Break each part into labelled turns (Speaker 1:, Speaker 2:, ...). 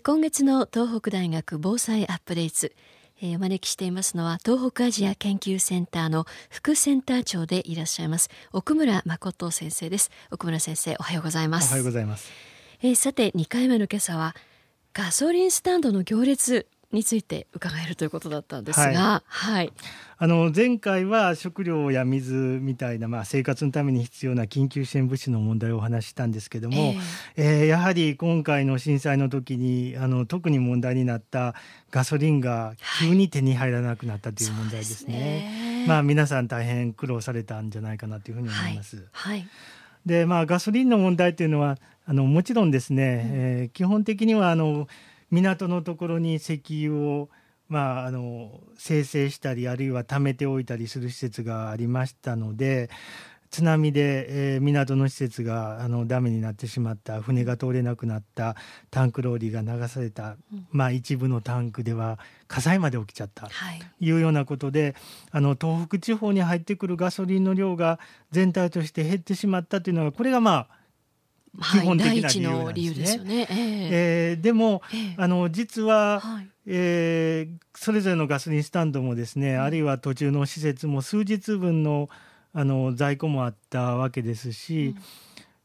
Speaker 1: 今月の東北大学防災アップデート。お招きしていますのは東北アジア研究センターの副センター長でいらっしゃいます奥村誠先生です。奥村先生おはようございます。
Speaker 2: おはようございます、
Speaker 1: えー、さて2回目の今朝はガソリンスタンドの行列について伺えるということだったんですが、はい、はい、
Speaker 2: あの前回は食料や水みたいな、まあ、生活のために必要な緊急支援物資の問題をお話ししたんですけども、えー、えー、やはり今回の震災の時にあの特に問題になったガソリンが急に手に入らなくなったという問題ですね。はい、すね。まあ、皆さん大変苦労されたんじゃないかなというふうに思います。はい、はい。でまあ、ガソリンの問題というのはあのもちろんですね、うん、えー、基本的にはあの港のところに石油を、まあ、あの生成したりあるいは貯めておいたりする施設がありましたので津波で、えー、港の施設があのダメになってしまった船が通れなくなったタンクローリーが流された、うん、まあ、一部のタンクでは火災まで起きちゃったとい。うようなことで、はい、あの東北地方に入ってくるガソリンの量が全体として減ってしまったというのはこれがまあ基本的な理由ですね。えー、えー、でも、えー、あの実は、はい、えー、それぞれのガソリンスタンドもですね、うん、あるいは途中の施設も数日分のあの在庫もあったわけですし、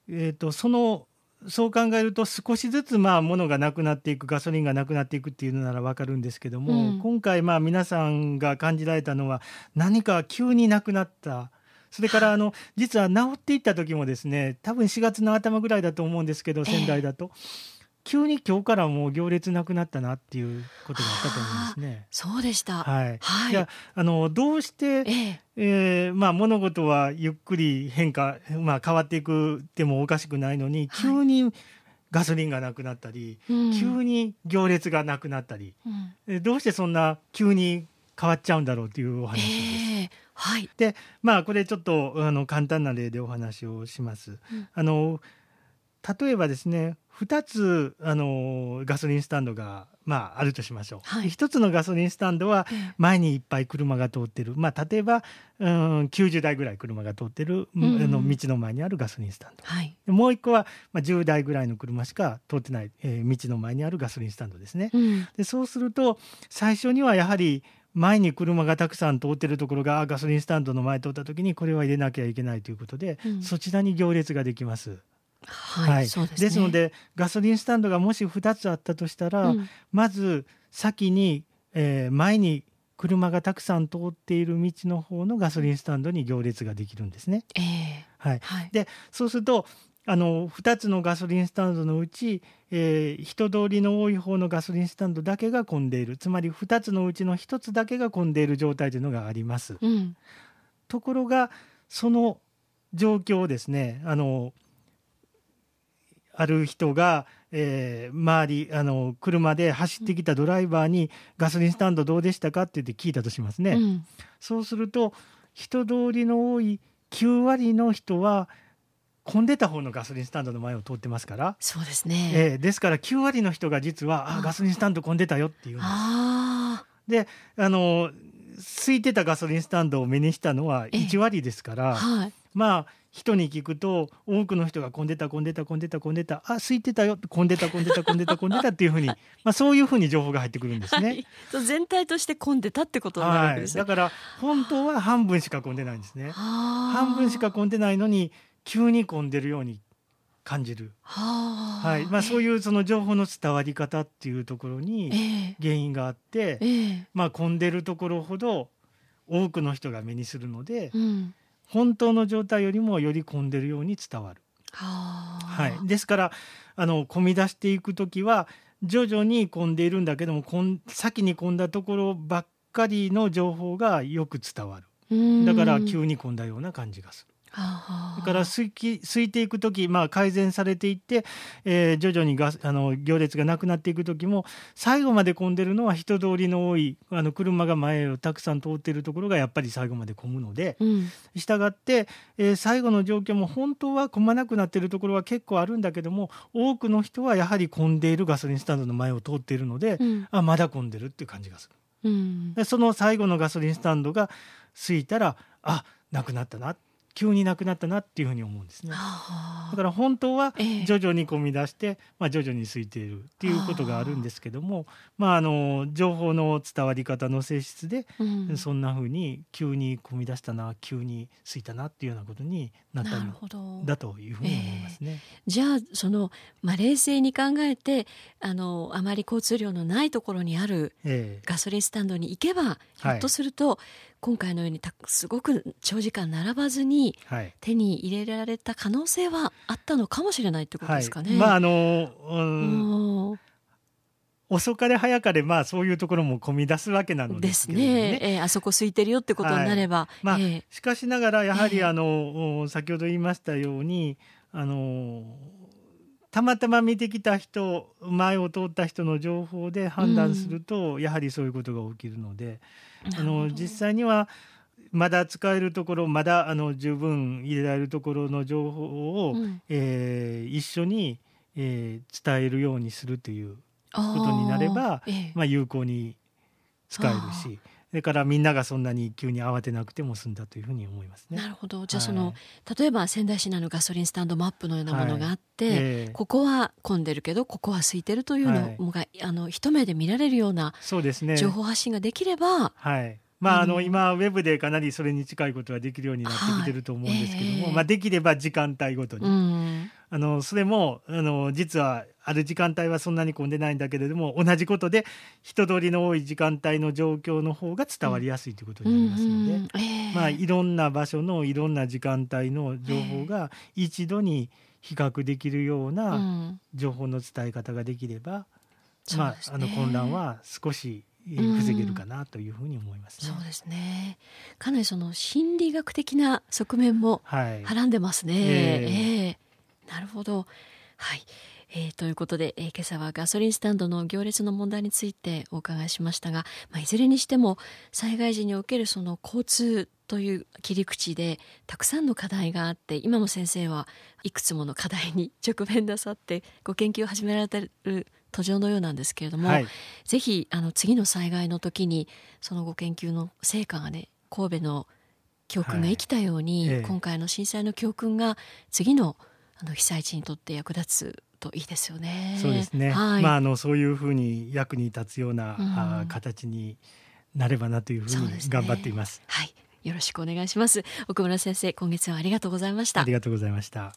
Speaker 2: うん、えーと、そのそう考えると少しずつまあ物がなくなっていくガソリンがなくなっていくっていうのなら分かるんですけども、うん、今回まあ皆さんが感じられたのは何か急になくなったそれからあの実は治っていった時もですね多分4月の頭ぐらいだと思うんですけど仙台だと。急に今日からもう行列なくなったなっていうことがあったと思いますね。
Speaker 1: そうでした。
Speaker 2: はい。はい、いやあのどうして、えええー、まあ物事はゆっくり変化まあ変わっていくでもおかしくないのに急にガソリンがなくなったり、はい、急に行列がなくなったり、うん、どうしてそんな急に変わっちゃうんだろうというお話です。えーはい、でまあこれちょっとあの簡単な例でお話をします。うん、あの例えばですね2つあのガソリンスタンドが、まあ、あるとしましょう、はい、1つのガソリンスタンドは前にいっぱい車が通ってる、まあ、例えば、うん、90台ぐらい車が通ってる、うん、あの道の前にあるガソリンスタンド、はい、もう1個は、まあ、10台ぐらいの車しか通ってない、えー、道の前にあるガソリンスタンドですね。うん、でそうすると最初にはやはり前に車がたくさん通ってるところがガソリンスタンドの前通った時にこれは入れなきゃいけないということで、うん、そちらに行列ができます。
Speaker 1: はい、はい、ですね、
Speaker 2: ですのでガソリンスタンドがもし2つあったとしたら、うん、まず先に、えー、前に車がたくさん通っている道の方のガソリンスタンドに行列ができるんですね。えー、はい、はい、でそうするとあの2つのガソリンスタンドのうち、えー、人通りの多い方のガソリンスタンドだけが混んでいるつまり2つのうちの1つだけが混んでいる状態というのがあります。うん、ところがその状況をですねあのある人が、えー、周りあの車で走ってきたドライバーに「ガソリンスタンドどうでしたか?」って言って聞いたとしますね。うん、そうすると人通りの多い9割の人は混んでた方のガソリンスタンドの前を通ってますから。
Speaker 1: そうですね、
Speaker 2: えー、ですから9割の人が実はあガソリンスタンド混んでたよっていうんですであの空いてたガソリンスタンドを目にしたのは1割ですから、はい、まあ人に聞くと多くの人が混んでた混んでた混んでた混んでたあ空いてたよ混んでた混んでた混んでた混んでたっていうふうにまあそういうふうに情報が入ってくるんですね。はい、
Speaker 1: 全体として混んでたってことになるわけです、
Speaker 2: ね、はい、だから本当は半分しか混んでないんですね。半分しか混んでないのに急に混んでるように感じる。はい。まあ、そういうその情報の伝わり方っていうところに原因があって、えー、まあ、混んでるところほど多くの人が目にするので、うん、本当の状態よりもより混んでるように伝わる。はい、ですからあの混み出していく時は徐々に混んでいるんだけども先に混んだところばっかりの情報がよく伝わる。だから急に混んだような感じがする。だから空いていく時、まあ、改善されていって、えー、徐々にガあの行列がなくなっていく時も最後まで混んでるのは人通りの多いあの車が前をたくさん通っているところがやっぱり最後まで混むので、うん、したがって、えー、最後の状況も本当は混まなくなっているところは結構あるんだけども多くの人はやはり混んでいるガソリンスタンドの前を通っているので、うん、あまだ混んでるっていう感じがする。うん、でその最後のガソリンスタンドが空いたらあなくなったな急になくなったなっていうふうに思うんですね。だから本当は徐々に込み出して、まあ、徐々に空いているっていうことがあるんですけども、まあ、あの情報の伝わり方の性質で、うん、そんなふうに急に込み出したな急に空いたなっていうようなことになったんだというふうに思いますね。
Speaker 1: えー、じゃあその、まあ、冷静に考えてあのあまり交通量のないところにあるガソリンスタンドに行けば、ひょっとすると、はい、今回のようにすごく長時間並ばずに手に入れられた可能性はあったのかもしれないってことですかね。はい、
Speaker 2: まああの、うん。遅かれ早かれまあそういうところも込み出すわけなのですね。
Speaker 1: ね。えー、あそこ空いてるよってことになれば。はい、
Speaker 2: まあ、
Speaker 1: えー、
Speaker 2: しかしながらやはりあの、えー、先ほど言いましたようにあのたまたま見てきた人前を通った人の情報で判断すると、うん、やはりそういうことが起きるのであの実際にはまだ使えるところまだあの十分入れられるところの情報を、うん、えー、一緒に、えー、伝えるようにするということになれば、ええ、まあ、有効に使えるし。それからみんながそんなに急に慌てなくても済んだというふうに思いますね。
Speaker 1: なるほど。じゃあその、はい、例えば仙台市内のガソリンスタンドマップのようなものがあって、はい。えー、ここは混んでるけどここは空いてるというのが、はい、あの一目で見られるようなそうですね。情報発信ができれば、
Speaker 2: はい。まあ、あの今ウェブでかなりそれに近いことができるようになってきてると思うんですけども、はいえー、まあ、できれば時間帯ごとに、うん、あのそれもあの実はある時間帯はそんなに混んでないんだけれども同じことで人通りの多い時間帯の状況の方が伝わりやすいということになりますので、うんえー、まあ、いろんな場所のいろんな時間帯の情報が一度に比較できるような情報の伝え方ができれば、うん、まあ、あの混乱は少し防げるかなというふうに思います、
Speaker 1: ね、そうですね。かなりその心理学的な側面もはらんでますね。はい、えー、え。ー、なるほど。はい。えー、ということで、えー、今朝はガソリンスタンドの行列の問題についてお伺いしましたが、まあ、いずれにしても災害時におけるその交通という切り口でたくさんの課題があって今も先生はいくつもの課題に直面なさってご研究を始められてる途上のようなんですけれども、はい、ぜひあの次の災害の時にそのご研究の成果がね神戸の教訓が生きたように、はいええ、今回の震災の教訓が次のあの被災地にとって役立つといいですよね。
Speaker 2: そうですね。はい、まああのそういうふうに役に立つような、うん、あ形になればなというふうに頑張っています。すね、
Speaker 1: はい。よろしくお願いします。奥村先生、今月はありがとうございました。
Speaker 2: ありがとうございました。